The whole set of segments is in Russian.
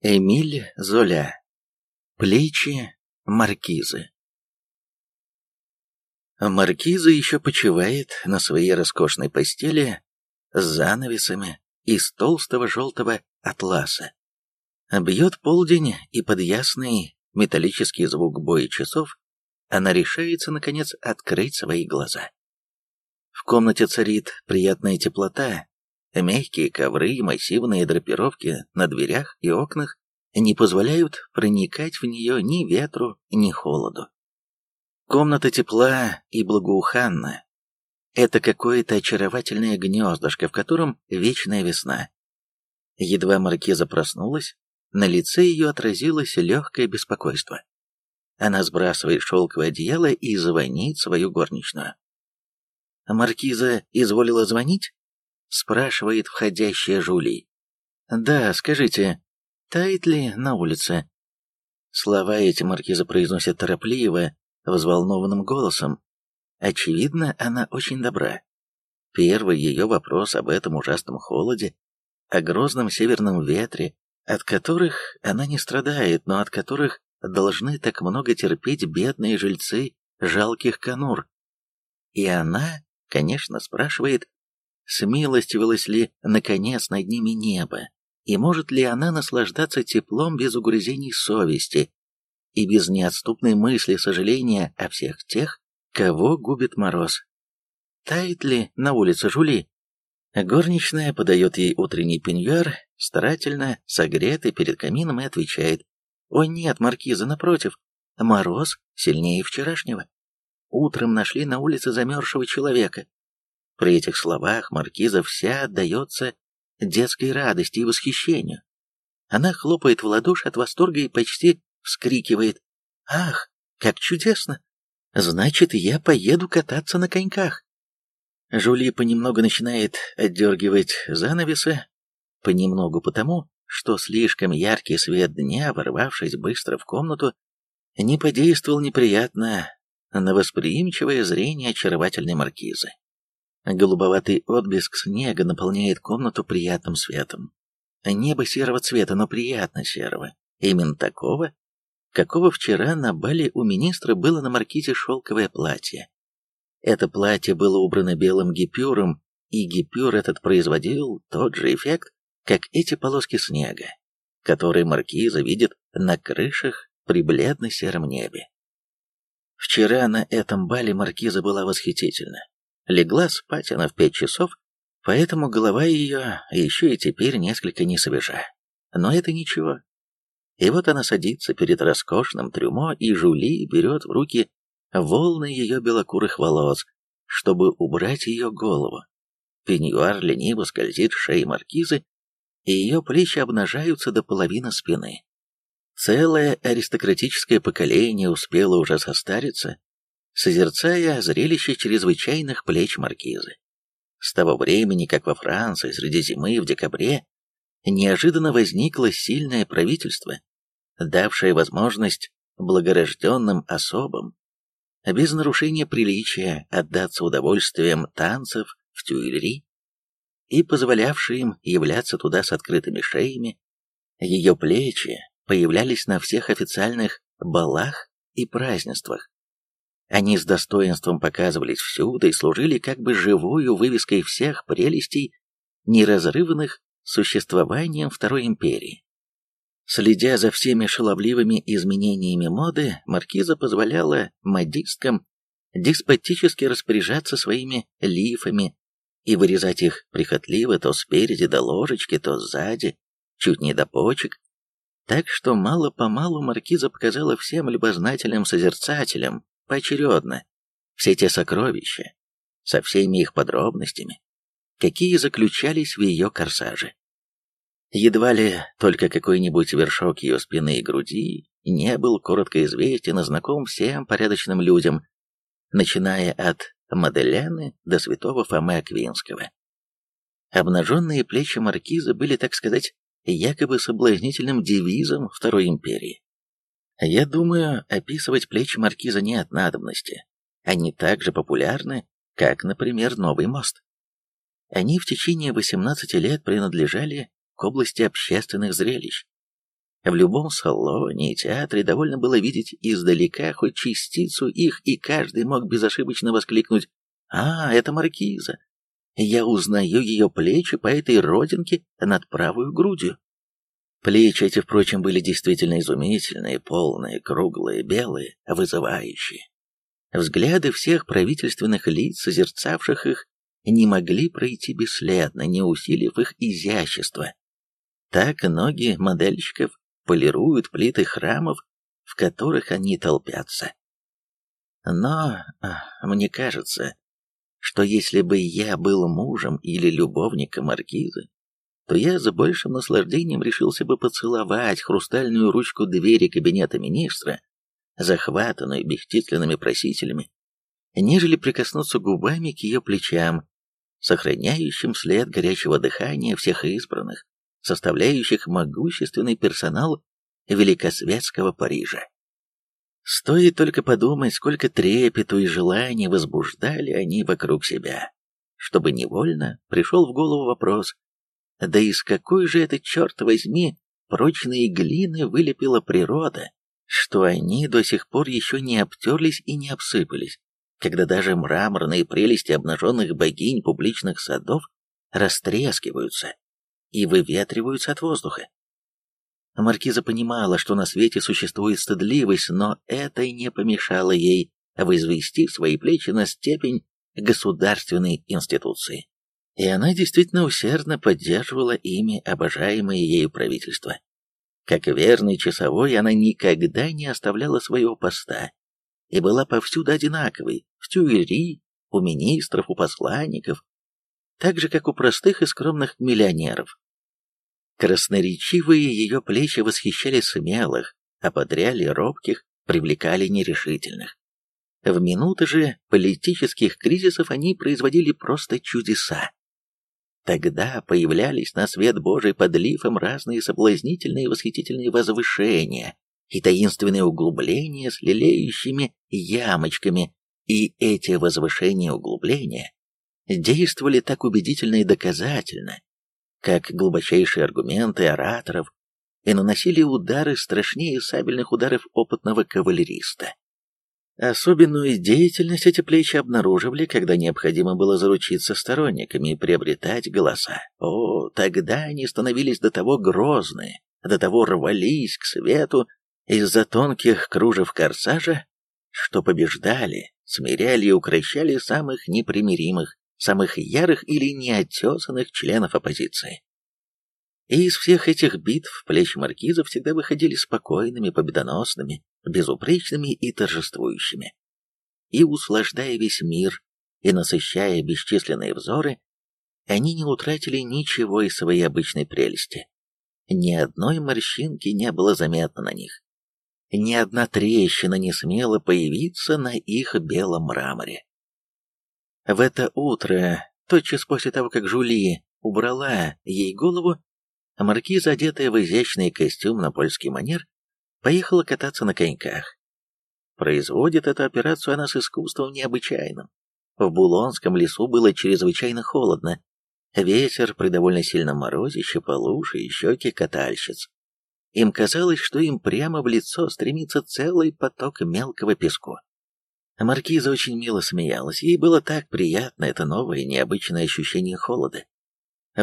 Эмиль Золя. Плечи маркизы. Маркиза еще почивает на своей роскошной постели с занавесами из толстого желтого атласа. Бьет полдень, и под ясный металлический звук боя часов она решается, наконец, открыть свои глаза. В комнате царит приятная теплота, Мягкие ковры и массивные драпировки на дверях и окнах не позволяют проникать в нее ни ветру, ни холоду. Комната тепла и благоуханна. Это какое-то очаровательное гнездышко, в котором вечная весна. Едва маркиза проснулась, на лице ее отразилось легкое беспокойство. Она сбрасывает шелковое одеяло и звонит свою горничную. Маркиза изволила звонить? Спрашивает входящая Жули. «Да, скажите, тает ли на улице?» Слова эти маркиза произносит торопливо, взволнованным голосом. Очевидно, она очень добра. Первый ее вопрос об этом ужасном холоде, о грозном северном ветре, от которых она не страдает, но от которых должны так много терпеть бедные жильцы жалких конур. И она, конечно, спрашивает, смилостивилось ли, наконец, над ними небо, и может ли она наслаждаться теплом без угрызений совести и без неотступной мысли сожаления о всех тех, кого губит мороз. Тает ли на улице Жули? Горничная подает ей утренний пеньюар, старательно согретый перед камином и отвечает. «О нет, маркиза, напротив, мороз сильнее вчерашнего. Утром нашли на улице замерзшего человека. При этих словах маркиза вся отдается детской радости и восхищению. Она хлопает в ладоши от восторга и почти вскрикивает. «Ах, как чудесно! Значит, я поеду кататься на коньках!» Жули понемногу начинает отдергивать занавесы, понемногу потому, что слишком яркий свет дня, ворвавшись быстро в комнату, не подействовал неприятно на восприимчивое зрение очаровательной маркизы. Голубоватый отблеск снега наполняет комнату приятным светом. Небо серого цвета, но приятно серого. Именно такого, какого вчера на бале у министра было на маркизе шелковое платье. Это платье было убрано белым гипюром, и гипюр этот производил тот же эффект, как эти полоски снега, которые маркиза видит на крышах при бледно-сером небе. Вчера на этом бале маркиза была восхитительна. Легла спать она в пять часов, поэтому голова ее еще и теперь несколько не свежа. Но это ничего. И вот она садится перед роскошным трюмо, и Жули берет в руки волны ее белокурых волос, чтобы убрать ее голову. Пеньюар лениво скользит в маркизы, и ее плечи обнажаются до половины спины. Целое аристократическое поколение успело уже состариться, созерцая зрелище чрезвычайных плеч маркизы. С того времени, как во Франции среди зимы в декабре неожиданно возникло сильное правительство, давшее возможность благорожденным особам без нарушения приличия отдаться удовольствием танцев в Тюильри и позволявшее им являться туда с открытыми шеями, ее плечи появлялись на всех официальных балах и празднествах. Они с достоинством показывались всюду и служили как бы живую вывеской всех прелестей, неразрывных существованием Второй империи. Следя за всеми шаловливыми изменениями моды, маркиза позволяла модисткам деспотически распоряжаться своими лифами и вырезать их прихотливо то спереди до ложечки, то сзади, чуть не до почек, так что мало-помалу маркиза показала всем любознательным созерцателям поочередно все те сокровища, со всеми их подробностями, какие заключались в ее корсаже. Едва ли только какой-нибудь вершок ее спины и груди не был коротко известен и знаком всем порядочным людям, начиная от Маделяны до святого Фомы Аквинского. Обнаженные плечи маркиза были, так сказать, якобы соблазнительным девизом Второй империи. Я думаю, описывать плечи маркиза нет надобности. Они так же популярны, как, например, Новый мост. Они в течение 18 лет принадлежали к области общественных зрелищ. В любом салоне и театре довольно было видеть издалека хоть частицу их, и каждый мог безошибочно воскликнуть «А, это маркиза! Я узнаю ее плечи по этой родинке над правой грудью». Плечи эти, впрочем, были действительно изумительные, полные, круглые, белые, вызывающие. Взгляды всех правительственных лиц, созерцавших их, не могли пройти бесследно, не усилив их изящество. Так ноги модельщиков полируют плиты храмов, в которых они толпятся. Но мне кажется, что если бы я был мужем или любовником маркизы, то я за большим наслаждением решился бы поцеловать хрустальную ручку двери кабинета министра, захватанную бесчисленными просителями, нежели прикоснуться губами к ее плечам, сохраняющим след горячего дыхания всех избранных, составляющих могущественный персонал великосветского Парижа. Стоит только подумать, сколько трепету и желаний возбуждали они вокруг себя, чтобы невольно пришел в голову вопрос, да из какой же это, черт возьми, прочные глины вылепила природа, что они до сих пор еще не обтерлись и не обсыпались, когда даже мраморные прелести обнаженных богинь публичных садов растрескиваются и выветриваются от воздуха. Маркиза понимала, что на свете существует стыдливость, но это не помешало ей возвести свои плечи на степень государственной институции. И она действительно усердно поддерживала ими обожаемое ею правительство. Как верный часовой, она никогда не оставляла своего поста и была повсюду одинаковой, в тюэри, у министров, у посланников, так же, как у простых и скромных миллионеров. Красноречивые ее плечи восхищали смелых, ободряли робких, привлекали нерешительных. В минуты же политических кризисов они производили просто чудеса. Тогда появлялись на свет Божий под лифом разные соблазнительные и восхитительные возвышения и таинственные углубления с лелеющими ямочками, и эти возвышения и углубления действовали так убедительно и доказательно, как глубочайшие аргументы ораторов, и наносили удары страшнее сабельных ударов опытного кавалериста. Особенную деятельность эти плечи обнаруживали, когда необходимо было заручиться сторонниками и приобретать голоса. О, тогда они становились до того грозные, до того рвались к свету из-за тонких кружев корсажа, что побеждали, смиряли и укращали самых непримиримых, самых ярых или неотесанных членов оппозиции. И из всех этих битв плечи маркиза всегда выходили спокойными, победоносными, безупречными и торжествующими. И услаждая весь мир, и насыщая бесчисленные взоры, они не утратили ничего из своей обычной прелести. Ни одной морщинки не было заметно на них. Ни одна трещина не смела появиться на их белом мраморе. В это утро, тотчас после того, как Жули убрала ей голову, маркиза, одетая в изящный костюм на польский манер, поехала кататься на коньках. Производит эту операцию она с искусством необычайным. В Булонском лесу было чрезвычайно холодно. Ветер при довольно сильном морозе щипал уши и щеки катальщиц. Им казалось, что им прямо в лицо стремится целый поток мелкого песку. Маркиза очень мило смеялась, ей было так приятно это новое необычное ощущение холода.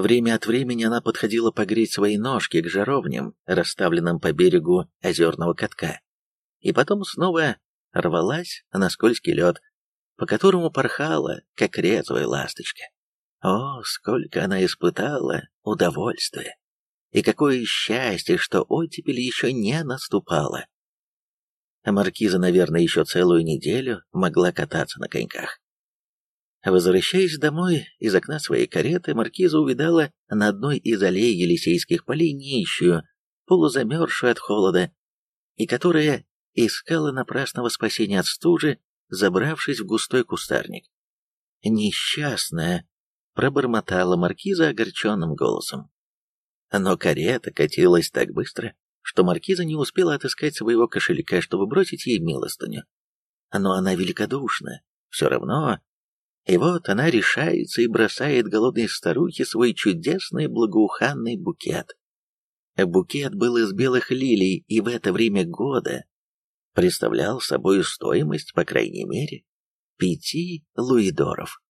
Время от времени она подходила погреть свои ножки к жаровням, расставленным по берегу озерного катка, и потом снова рвалась на скользкий лед, по которому порхала, как резвая ласточка. О, сколько она испытала удовольствия! И какое счастье, что оттепель еще не наступала! а маркиза, наверное, еще целую неделю могла кататься на коньках. Возвращаясь домой из окна своей кареты, маркиза увидала на одной из аллей Елисейских полей нищую, полузамерзшую от холода, и которая искала напрасного спасения от стужи, забравшись в густой кустарник. «Несчастная!» — пробормотала маркиза огорченным голосом. Но карета катилась так быстро, что маркиза не успела отыскать своего кошелька, чтобы бросить ей милостыню. Но она великодушна, все равно. И вот она решается и бросает голодной старухе свой чудесный благоуханный букет. Букет был из белых лилий и в это время года представлял собой стоимость, по крайней мере, пяти луидоров.